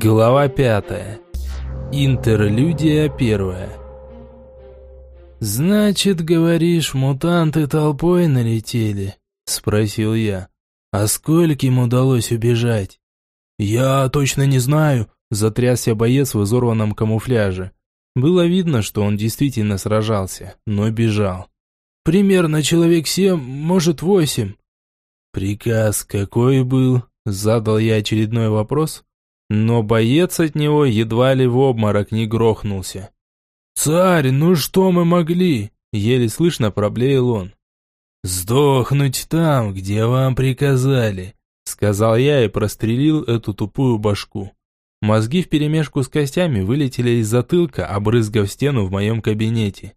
Глава пятая. Интерлюдия первая. «Значит, говоришь, мутанты толпой налетели?» – спросил я. «А скольким удалось убежать?» «Я точно не знаю», – затрясся боец в изорванном камуфляже. Было видно, что он действительно сражался, но бежал. «Примерно человек семь, может, восемь». «Приказ какой был?» – задал я очередной вопрос, но боец от него едва ли в обморок не грохнулся. «Царь, ну что мы могли?» – еле слышно проблеял он. «Сдохнуть там, где вам приказали», – сказал я и прострелил эту тупую башку. Мозги вперемешку с костями вылетели из затылка, обрызгав стену в моем кабинете.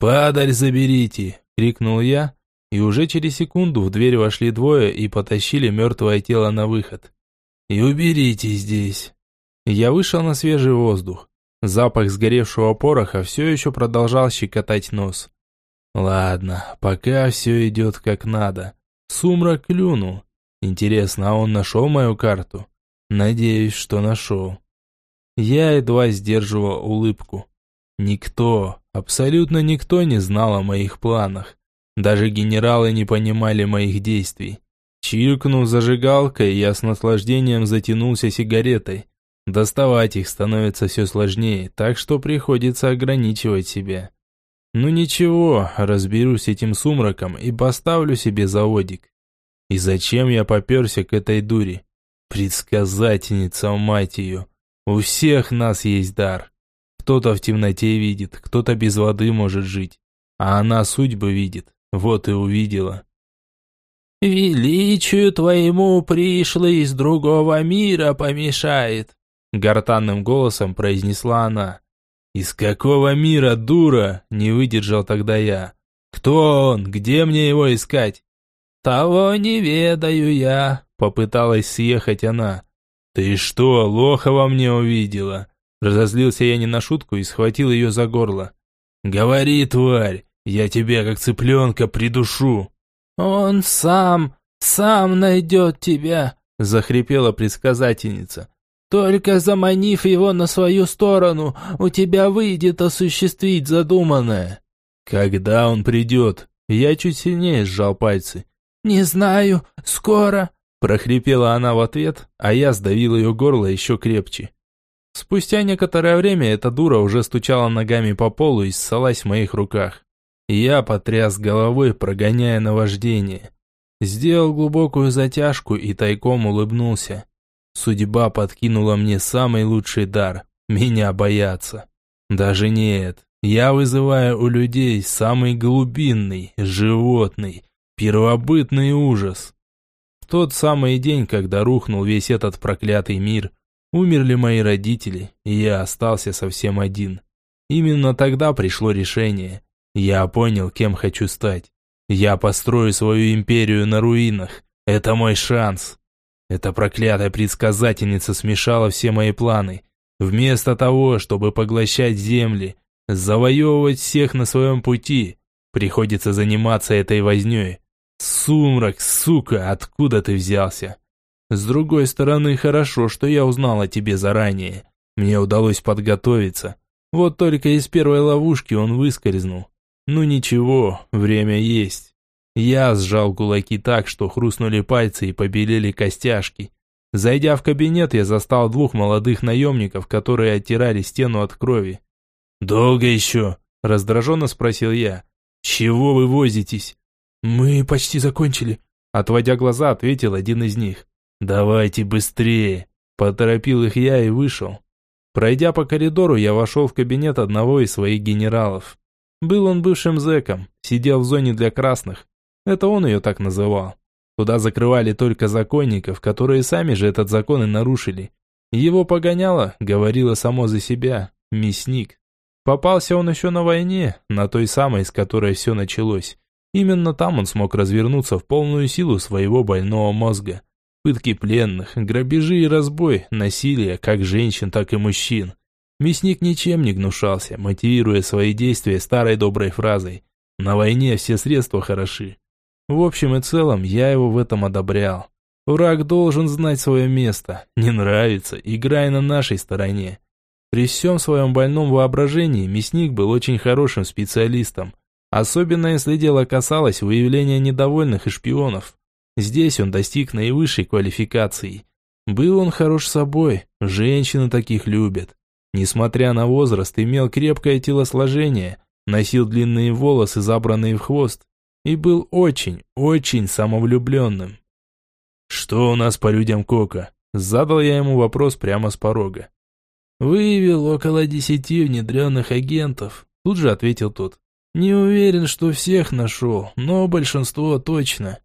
«Падаль заберите!» – крикнул я, и уже через секунду в дверь вошли двое и потащили мертвое тело на выход. И уберите здесь. Я вышел на свежий воздух. Запах сгоревшего пороха все еще продолжал щекотать нос. Ладно, пока все идет как надо. Сумрак клюнул. Интересно, а он нашел мою карту? Надеюсь, что нашел. Я едва сдерживал улыбку. Никто, абсолютно никто не знал о моих планах. Даже генералы не понимали моих действий. Чиркнув зажигалкой, я с наслаждением затянулся сигаретой. Доставать их становится все сложнее, так что приходится ограничивать себя. Ну ничего, разберусь с этим сумраком и поставлю себе заводик. И зачем я поперся к этой дуре? Предсказательница, мать ее. У всех нас есть дар. Кто-то в темноте видит, кто-то без воды может жить. А она судьбы видит, вот и увидела. «Величию твоему пришло из другого мира помешает», — гортанным голосом произнесла она. «Из какого мира, дура?» — не выдержал тогда я. «Кто он? Где мне его искать?» «Того не ведаю я», — попыталась съехать она. «Ты что, лоха во мне увидела?» Разозлился я не на шутку и схватил ее за горло. «Говори, тварь, я тебя как цыпленка придушу!» «Он сам, сам найдет тебя», — захрипела предсказательница. «Только заманив его на свою сторону, у тебя выйдет осуществить задуманное». «Когда он придет?» Я чуть сильнее сжал пальцы. «Не знаю, скоро», — прохрипела она в ответ, а я сдавил ее горло еще крепче. Спустя некоторое время эта дура уже стучала ногами по полу и ссалась в моих руках. Я потряс головой, прогоняя наваждение. Сделал глубокую затяжку и тайком улыбнулся. Судьба подкинула мне самый лучший дар – меня бояться. Даже нет, я вызываю у людей самый глубинный, животный, первобытный ужас. В тот самый день, когда рухнул весь этот проклятый мир, умерли мои родители, и я остался совсем один. Именно тогда пришло решение – я понял, кем хочу стать. Я построю свою империю на руинах. Это мой шанс. Эта проклятая предсказательница смешала все мои планы. Вместо того, чтобы поглощать земли, завоевывать всех на своем пути, приходится заниматься этой вознёй. Сумрак, сука, откуда ты взялся? С другой стороны, хорошо, что я узнал о тебе заранее. Мне удалось подготовиться. Вот только из первой ловушки он выскользнул. Ну ничего, время есть. Я сжал кулаки так, что хрустнули пальцы и побелели костяшки. Зайдя в кабинет, я застал двух молодых наемников, которые оттирали стену от крови. «Долго еще?» – раздраженно спросил я. «Чего вы возитесь?» «Мы почти закончили», – отводя глаза, ответил один из них. «Давайте быстрее!» – поторопил их я и вышел. Пройдя по коридору, я вошел в кабинет одного из своих генералов. Был он бывшим зэком, сидел в зоне для красных. Это он ее так называл. Туда закрывали только законников, которые сами же этот закон и нарушили. Его погоняло, говорило само за себя, мясник. Попался он еще на войне, на той самой, с которой все началось. Именно там он смог развернуться в полную силу своего больного мозга. Пытки пленных, грабежи и разбой, насилие как женщин, так и мужчин. Мясник ничем не гнушался, мотивируя свои действия старой доброй фразой «На войне все средства хороши». В общем и целом, я его в этом одобрял. Враг должен знать свое место. Не нравится, играй на нашей стороне. При всем своем больном воображении мясник был очень хорошим специалистом. Особенно если дело касалось выявления недовольных и шпионов. Здесь он достиг наивысшей квалификации. Был он хорош собой, женщины таких любят. Несмотря на возраст, имел крепкое телосложение, носил длинные волосы, забранные в хвост, и был очень, очень самовлюбленным. «Что у нас по людям Кока?» Задал я ему вопрос прямо с порога. «Выявил около десяти внедренных агентов», тут же ответил тот. «Не уверен, что всех нашел, но большинство точно».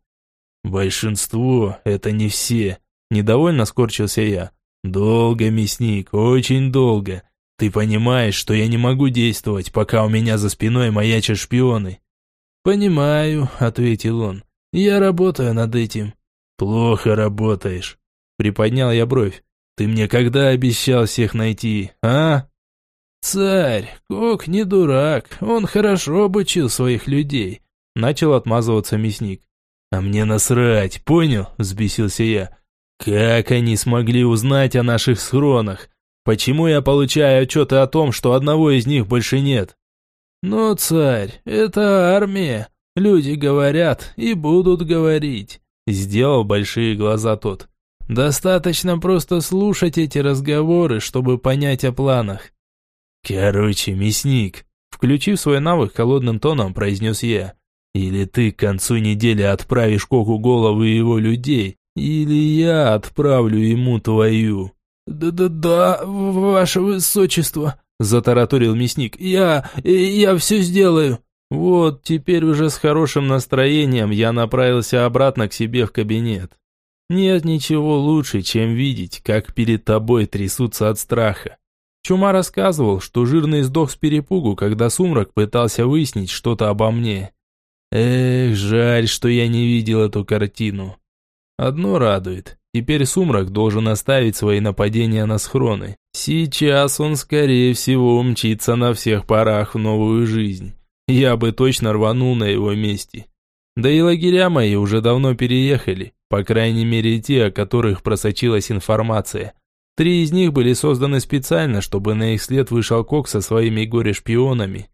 «Большинство – это не все», – недовольно скорчился я. «Долго, мясник, очень долго. Ты понимаешь, что я не могу действовать, пока у меня за спиной маячат шпионы?» «Понимаю», – ответил он. «Я работаю над этим». «Плохо работаешь», – приподнял я бровь. Ты мне когда обещал всех найти, а? Царь, Кок не дурак, он хорошо обучил своих людей. Начал отмазываться мясник. А мне насрать, понял? Взбесился я. Как они смогли узнать о наших схронах? Почему я получаю отчеты о том, что одного из них больше нет? Но, царь, это армия. Люди говорят и будут говорить. Сделал большие глаза тот. Достаточно просто слушать эти разговоры, чтобы понять о планах. Короче, мясник, включив свой навык холодным тоном, произнес я. Или ты к концу недели отправишь Коку головы его людей, или я отправлю ему твою. «Да-да-да, ваше высочество», – затараторил мясник. «Я... я все сделаю». Вот, теперь уже с хорошим настроением я направился обратно к себе в кабинет. Нет ничего лучше, чем видеть, как перед тобой трясутся от страха. Чума рассказывал, что жирный сдох с перепугу, когда Сумрак пытался выяснить что-то обо мне. Эх, жаль, что я не видел эту картину. Одно радует. Теперь Сумрак должен оставить свои нападения на схроны. Сейчас он, скорее всего, умчится на всех парах в новую жизнь. Я бы точно рванул на его месте. Да и лагеря мои уже давно переехали. По крайней мере, те, о которых просочилась информация. Три из них были созданы специально, чтобы на их след вышел Кок со своими горе-шпионами.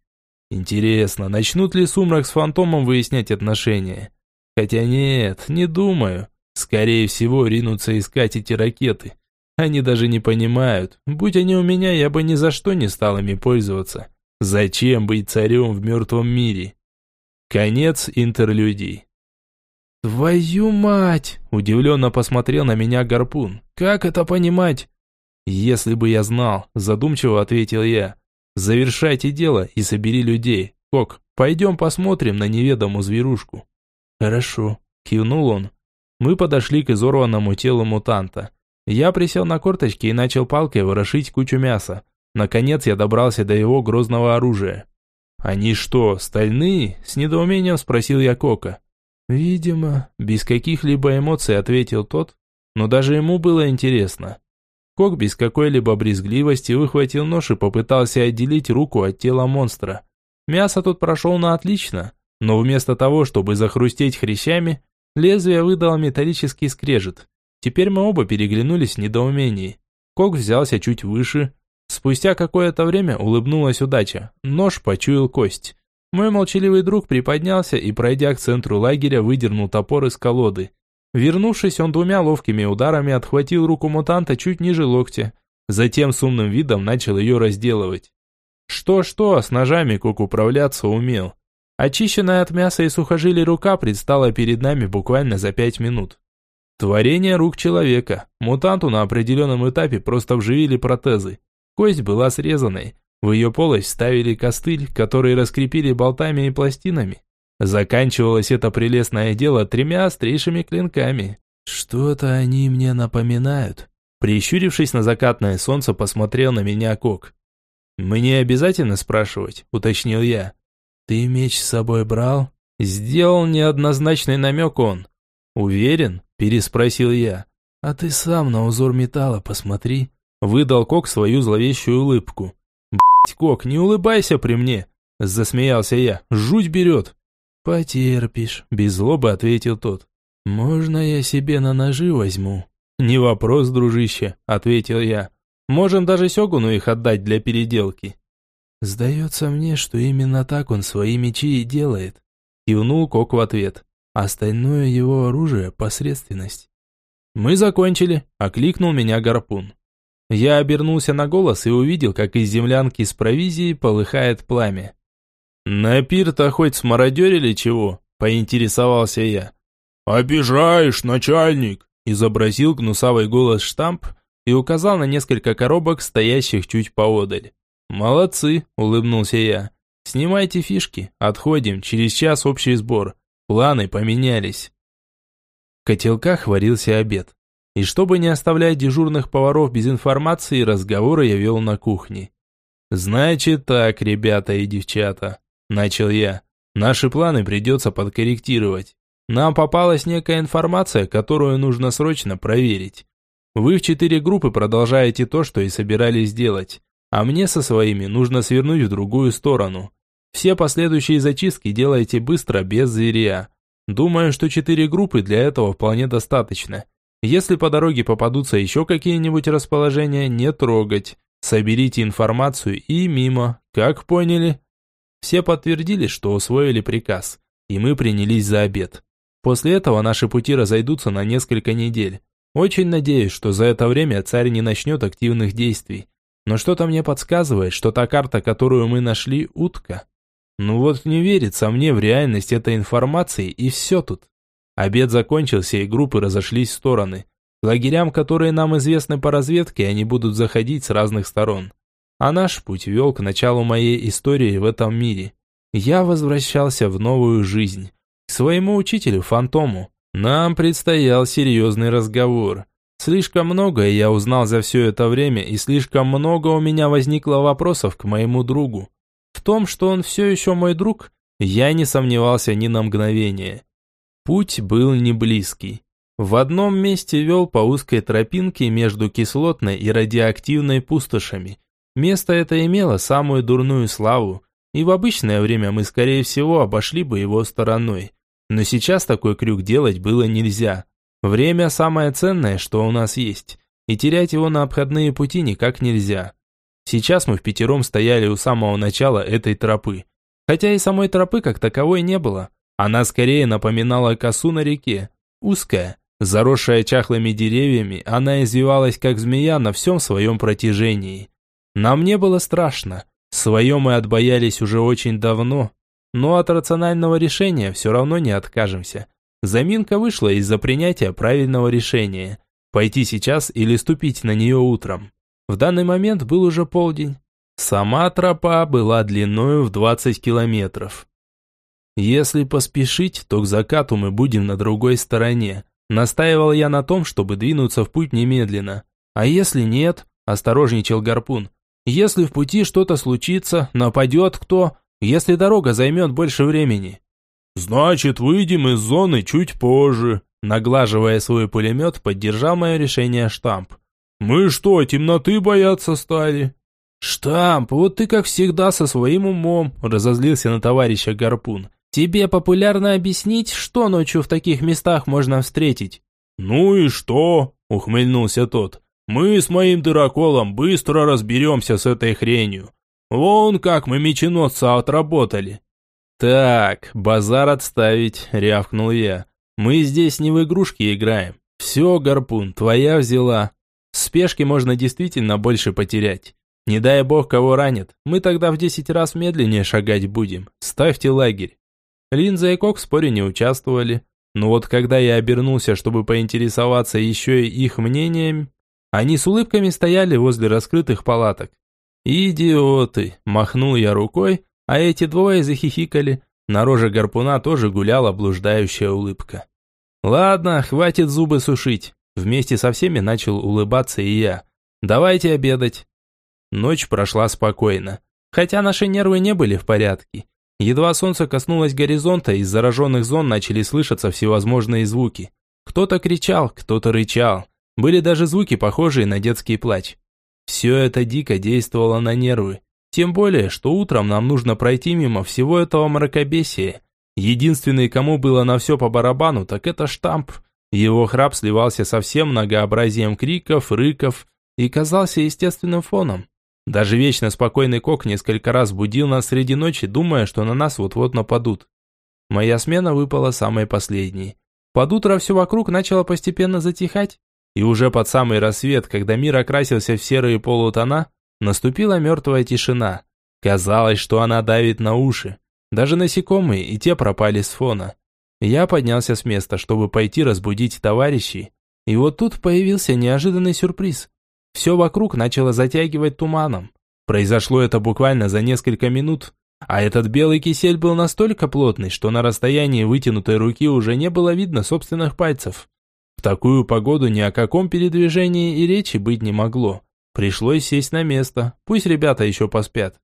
Интересно, начнут ли Сумрак с Фантомом выяснять отношения? Хотя нет, не думаю. Скорее всего, ринутся искать эти ракеты. Они даже не понимают. Будь они у меня, я бы ни за что не стал ими пользоваться. Зачем быть царем в мертвом мире? Конец интерлюдий. «Твою мать!» – удивленно посмотрел на меня Гарпун. «Как это понимать?» «Если бы я знал», – задумчиво ответил я. «Завершайте дело и собери людей. Кок, пойдем посмотрим на неведомую зверушку». «Хорошо», – кивнул он. Мы подошли к изорванному телу мутанта. Я присел на корточки и начал палкой ворошить кучу мяса. Наконец я добрался до его грозного оружия. «Они что, стальные?» – с недоумением спросил я Кока. «Видимо», – без каких-либо эмоций ответил тот, но даже ему было интересно. Кок без какой-либо брезгливости выхватил нож и попытался отделить руку от тела монстра. Мясо тут прошел на отлично, но вместо того, чтобы захрустеть хрящами, лезвие выдало металлический скрежет. Теперь мы оба переглянулись в недоумении. Кок взялся чуть выше. Спустя какое-то время улыбнулась удача. Нож почуял кость. Мой молчаливый друг приподнялся и, пройдя к центру лагеря, выдернул топор из колоды. Вернувшись, он двумя ловкими ударами отхватил руку мутанта чуть ниже локтя. Затем с умным видом начал ее разделывать. Что-что, с ножами Кук управляться умел. Очищенная от мяса и сухожилий рука предстала перед нами буквально за пять минут. Творение рук человека. Мутанту на определенном этапе просто вживили протезы. Кость была срезанной, в ее полость ставили костыль, который раскрепили болтами и пластинами. Заканчивалось это прелестное дело тремя острейшими клинками. «Что-то они мне напоминают». Прищурившись на закатное солнце, посмотрел на меня Кок. «Мне обязательно спрашивать?» – уточнил я. «Ты меч с собой брал?» Сделал неоднозначный намек он. «Уверен?» – переспросил я. «А ты сам на узор металла посмотри». Выдал Кок свою зловещую улыбку. Кок, не улыбайся при мне!» Засмеялся я. «Жуть берет!» «Потерпишь», – без злобы ответил тот. «Можно я себе на ножи возьму?» «Не вопрос, дружище», — ответил я. «Можем даже Сёгуну их отдать для переделки». «Сдается мне, что именно так он свои мечи и делает», — кивнул Кок в ответ. «Остальное его оружие — посредственность». «Мы закончили», — окликнул меня гарпун. Я обернулся на голос и увидел, как из землянки с провизией полыхает пламя. «На пир-то хоть смародерили чего?» – поинтересовался я. «Обижаешь, начальник!» – изобразил гнусавый голос штамп и указал на несколько коробок, стоящих чуть поодаль. «Молодцы!» – улыбнулся я. «Снимайте фишки, отходим, через час общий сбор. Планы поменялись». В котелках варился обед. И чтобы не оставлять дежурных поваров без информации, разговоры я вел на кухне. «Значит так, ребята и девчата», – начал я. «Наши планы придется подкорректировать. Нам попалась некая информация, которую нужно срочно проверить. Вы в четыре группы продолжаете то, что и собирались делать, а мне со своими нужно свернуть в другую сторону. Все последующие зачистки делайте быстро, без зверя. Думаю, что четыре группы для этого вполне достаточно. Если по дороге попадутся еще какие-нибудь расположения, не трогать. Соберите информацию и мимо. Как поняли? Все подтвердили, что усвоили приказ, и мы принялись за обед. После этого наши пути разойдутся на несколько недель. Очень надеюсь, что за это время царь не начнет активных действий. Но что-то мне подсказывает, что та карта, которую мы нашли, утка. Ну вот не верится мне в реальность этой информации, и все тут. Обед закончился, и группы разошлись в стороны. К лагерям, которые нам известны по разведке, они будут заходить с разных сторон. А наш путь вел к началу моей истории в этом мире. Я возвращался в новую жизнь. К своему учителю, Фантому. Нам предстоял серьезный разговор. Слишком многое я узнал за все это время, и слишком много у меня возникло вопросов к моему другу. В том, что он все еще мой друг, я не сомневался ни на мгновение. Путь был не близкий. В одном месте вел по узкой тропинке между кислотной и радиоактивной пустошами. Место это имело самую дурную славу, и в обычное время мы, скорее всего, обошли бы его стороной. Но сейчас такой крюк делать было нельзя. Время самое ценное, что у нас есть, и терять его на обходные пути никак нельзя. Сейчас мы в пятером стояли у самого начала этой тропы. Хотя и самой тропы как таковой не было. Она скорее напоминала косу на реке. Узкая, заросшая чахлыми деревьями, она извивалась как змея на всем своем протяжении. Нам не было страшно. Свое мы отбоялись уже очень давно. Но от рационального решения все равно не откажемся. Заминка вышла из-за принятия правильного решения. Пойти сейчас или ступить на нее утром. В данный момент был уже полдень. Сама тропа была длиною в 20 километров. Если поспешить, то к закату мы будем на другой стороне. Настаивал я на том, чтобы двинуться в путь немедленно. А если нет, осторожничал Гарпун. Если в пути что-то случится, нападет кто, если дорога займет больше времени. Значит, выйдем из зоны чуть позже. Наглаживая свой пулемет, поддержал мое решение штамп. Мы что, темноты бояться стали? Штамп, вот ты как всегда со своим умом, разозлился на товарища Гарпун. Тебе популярно объяснить, что ночью в таких местах можно встретить?» «Ну и что?» – ухмыльнулся тот. «Мы с моим дыроколом быстро разберемся с этой хренью. Вон как мы меченосца отработали». «Так, базар отставить», – рявкнул я. «Мы здесь не в игрушки играем. Все, гарпун, твоя взяла. В спешке можно действительно больше потерять. Не дай бог кого ранит, мы тогда в десять раз медленнее шагать будем. Ставьте лагерь. Линза и Кок в споре не участвовали. Но вот когда я обернулся, чтобы поинтересоваться еще и их мнением, они с улыбками стояли возле раскрытых палаток. «Идиоты!» – махнул я рукой, а эти двое захихикали. На роже гарпуна тоже гуляла блуждающая улыбка. «Ладно, хватит зубы сушить». Вместе со всеми начал улыбаться и я. «Давайте обедать». Ночь прошла спокойно. Хотя наши нервы не были в порядке. Едва солнце коснулось горизонта, из зараженных зон начали слышаться всевозможные звуки. Кто-то кричал, кто-то рычал. Были даже звуки, похожие на детский плач. Все это дико действовало на нервы. Тем более, что утром нам нужно пройти мимо всего этого мракобесия. Единственный, кому было на все по барабану, так это штамп. Его храп сливался со всем многообразием криков, рыков и казался естественным фоном. Даже вечно спокойный кок несколько раз будил нас среди ночи, думая, что на нас вот-вот нападут. Моя смена выпала самой последней. Под утро все вокруг начало постепенно затихать, и уже под самый рассвет, когда мир окрасился в серые полутона, наступила мертвая тишина. Казалось, что она давит на уши. Даже насекомые и те пропали с фона. Я поднялся с места, чтобы пойти разбудить товарищей. И вот тут появился неожиданный сюрприз. Все вокруг начало затягивать туманом. Произошло это буквально за несколько минут, а этот белый кисель был настолько плотный, что на расстоянии вытянутой руки уже не было видно собственных пальцев. В такую погоду ни о каком передвижении и речи быть не могло. Пришлось сесть на место, пусть ребята еще поспят.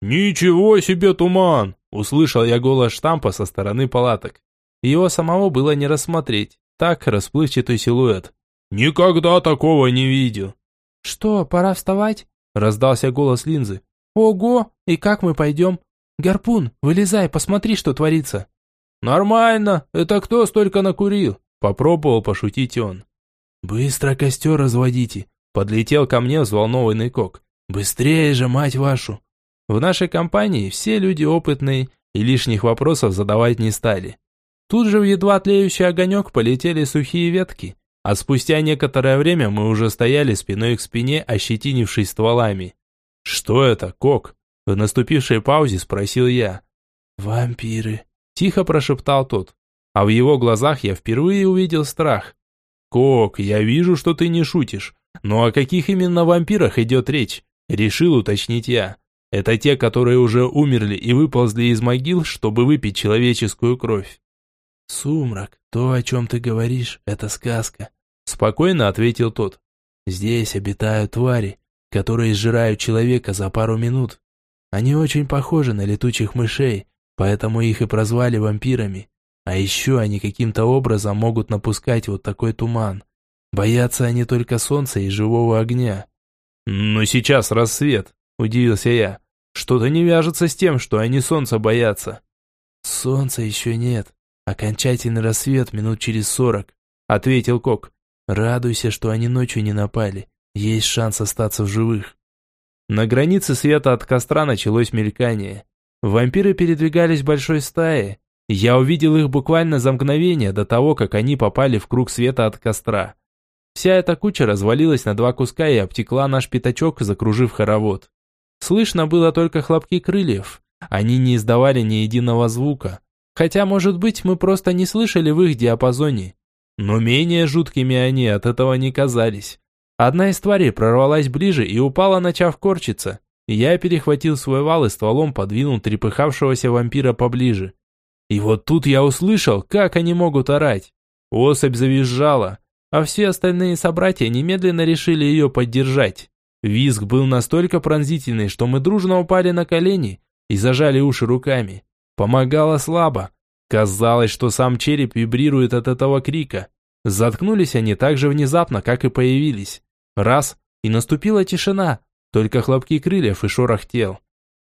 «Ничего себе туман!» – услышал я голос штампа со стороны палаток. Его самого было не рассмотреть, так расплывчатый силуэт. «Никогда такого не видел!» «Что, пора вставать?» – раздался голос линзы. «Ого! И как мы пойдем? Гарпун, вылезай, посмотри, что творится!» «Нормально! Это кто столько накурил?» – попробовал пошутить он. «Быстро костер разводите!» – подлетел ко мне взволнованный кок. «Быстрее же, мать вашу!» В нашей компании все люди опытные и лишних вопросов задавать не стали. Тут же в едва тлеющий огонек полетели сухие ветки, а спустя некоторое время мы уже стояли спиной к спине, ощетинившись стволами. «Что это, Кок?» В наступившей паузе спросил я. «Вампиры», – тихо прошептал тот. А в его глазах я впервые увидел страх. «Кок, я вижу, что ты не шутишь. Но о каких именно вампирах идет речь?» Решил уточнить я. Это те, которые уже умерли и выползли из могил, чтобы выпить человеческую кровь. «Сумрак, то, о чем ты говоришь, это сказка», – спокойно ответил тот. «Здесь обитают твари, которые сжирают человека за пару минут. Они очень похожи на летучих мышей, поэтому их и прозвали вампирами. А еще они каким-то образом могут напускать вот такой туман. Боятся они только солнца и живого огня. «Но сейчас рассвет», – удивился я. «Что-то не вяжется с тем, что они солнца боятся». «Солнца еще нет. Окончательный рассвет минут через сорок», – ответил Кок. «Радуйся, что они ночью не напали. Есть шанс остаться в живых. На границе света от костра началось мелькание. Вампиры передвигались большой стаей. Я увидел их буквально за мгновение до того, как они попали в круг света от костра. Вся эта куча развалилась на два куска и обтекла наш пятачок, закружив хоровод. Слышно было только хлопки крыльев. Они не издавали ни единого звука. Хотя, может быть, мы просто не слышали в их диапазоне. Но менее жуткими они от этого не казались. Одна из тварей прорвалась ближе и упала, начав корчиться. Я перехватил свой вал и стволом подвинул трепыхавшегося вампира поближе. И вот тут я услышал, как они могут орать. Особь завизжала, а все остальные собратья немедленно решили ее поддержать. Визг был настолько пронзительный, что мы дружно упали на колени и зажали уши руками. Помогало слабо. Казалось, что сам череп вибрирует от этого крика. Заткнулись они так же внезапно, как и появились. Раз, и наступила тишина, только хлопки крыльев и шорох тел.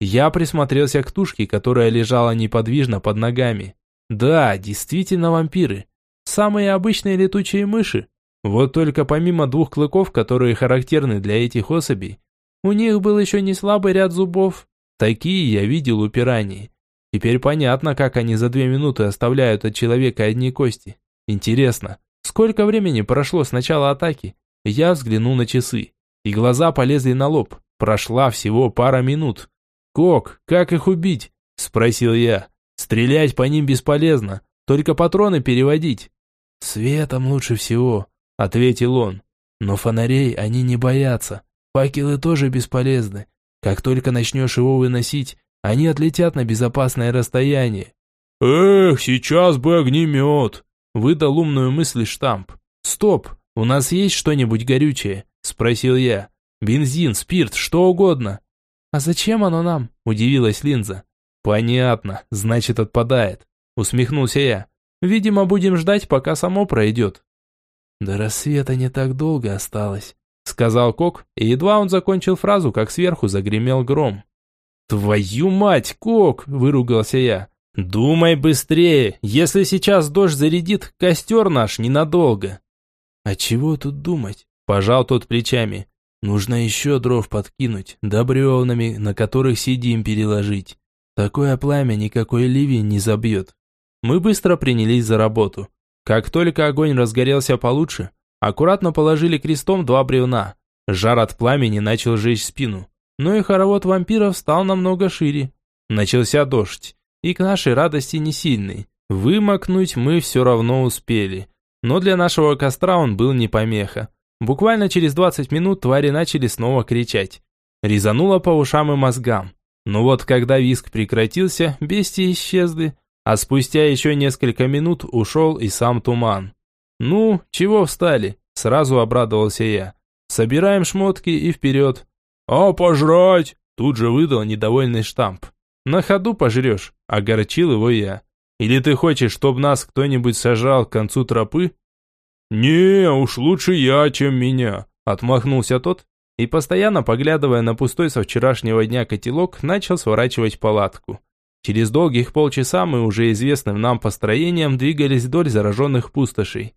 Я присмотрелся к тушке, которая лежала неподвижно под ногами. Да, действительно вампиры. Самые обычные летучие мыши. Вот только помимо двух клыков, которые характерны для этих особей, у них был еще не слабый ряд зубов. Такие я видел у пираний. Теперь понятно, как они за две минуты оставляют от человека одни кости. Интересно, Сколько времени прошло с начала атаки? Я взглянул на часы, и глаза полезли на лоб. Прошла всего пара минут. «Кок, как их убить?» – спросил я. «Стрелять по ним бесполезно, только патроны переводить». «Светом лучше всего», – ответил он. «Но фонарей они не боятся. Факелы тоже бесполезны. Как только начнешь его выносить, они отлетят на безопасное расстояние». «Эх, сейчас бы огнемет!» Выдал умную мысль штамп. «Стоп! У нас есть что-нибудь горючее?» Спросил я. «Бензин, спирт, что угодно». «А зачем оно нам?» Удивилась Линза. «Понятно, значит отпадает», усмехнулся я. «Видимо, будем ждать, пока само пройдет». «До рассвета не так долго осталось», сказал Кок, и едва он закончил фразу, как сверху загремел гром. «Твою мать, Кок!» – выругался я. «Думай быстрее, если сейчас дождь зарядит, костер наш ненадолго». «А чего тут думать?» – пожал тот плечами. «Нужно еще дров подкинуть, да бревнами, на которых сидим, переложить. Такое пламя никакой ливень не забьет». Мы быстро принялись за работу. Как только огонь разгорелся получше, аккуратно положили крестом два бревна. Жар от пламени начал жечь спину, но и хоровод вампиров стал намного шире. Начался дождь и к нашей радости не сильный. Вымокнуть мы все равно успели. Но для нашего костра он был не помеха. Буквально через 20 минут твари начали снова кричать. Резануло по ушам и мозгам. Но вот когда виск прекратился, бестии исчезли, а спустя еще несколько минут ушел и сам туман. «Ну, чего встали?» – сразу обрадовался я. «Собираем шмотки и вперед». «А пожрать?» – тут же выдал недовольный штамп. «На ходу пожрешь», – огорчил его я. «Или ты хочешь, чтобы нас кто-нибудь сажал к концу тропы?» «Не, уж лучше я, чем меня», – отмахнулся тот и, постоянно поглядывая на пустой со вчерашнего дня котелок, начал сворачивать палатку. Через долгих полчаса мы уже известным нам построением двигались вдоль зараженных пустошей.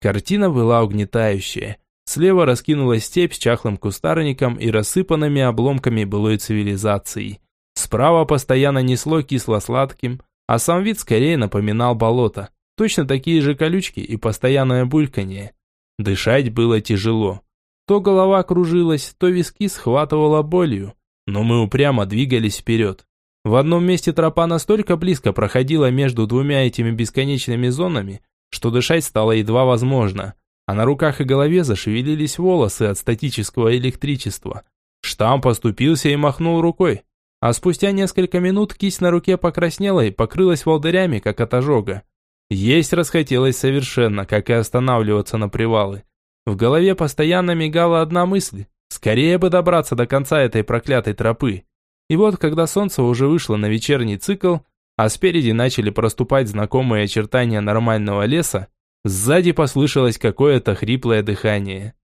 Картина была угнетающая. Слева раскинулась степь с чахлым кустарником и рассыпанными обломками былой цивилизации. Справа постоянно несло кисло-сладким, а сам вид скорее напоминал болото. Точно такие же колючки и постоянное бульканье. Дышать было тяжело. То голова кружилась, то виски схватывала болью. Но мы упрямо двигались вперед. В одном месте тропа настолько близко проходила между двумя этими бесконечными зонами, что дышать стало едва возможно, а на руках и голове зашевелились волосы от статического электричества. Штамп поступился и махнул рукой. А спустя несколько минут кисть на руке покраснела и покрылась волдырями, как от ожога. Есть расхотелось совершенно, как и останавливаться на привалы. В голове постоянно мигала одна мысль. Скорее бы добраться до конца этой проклятой тропы. И вот, когда солнце уже вышло на вечерний цикл, а спереди начали проступать знакомые очертания нормального леса, сзади послышалось какое-то хриплое дыхание.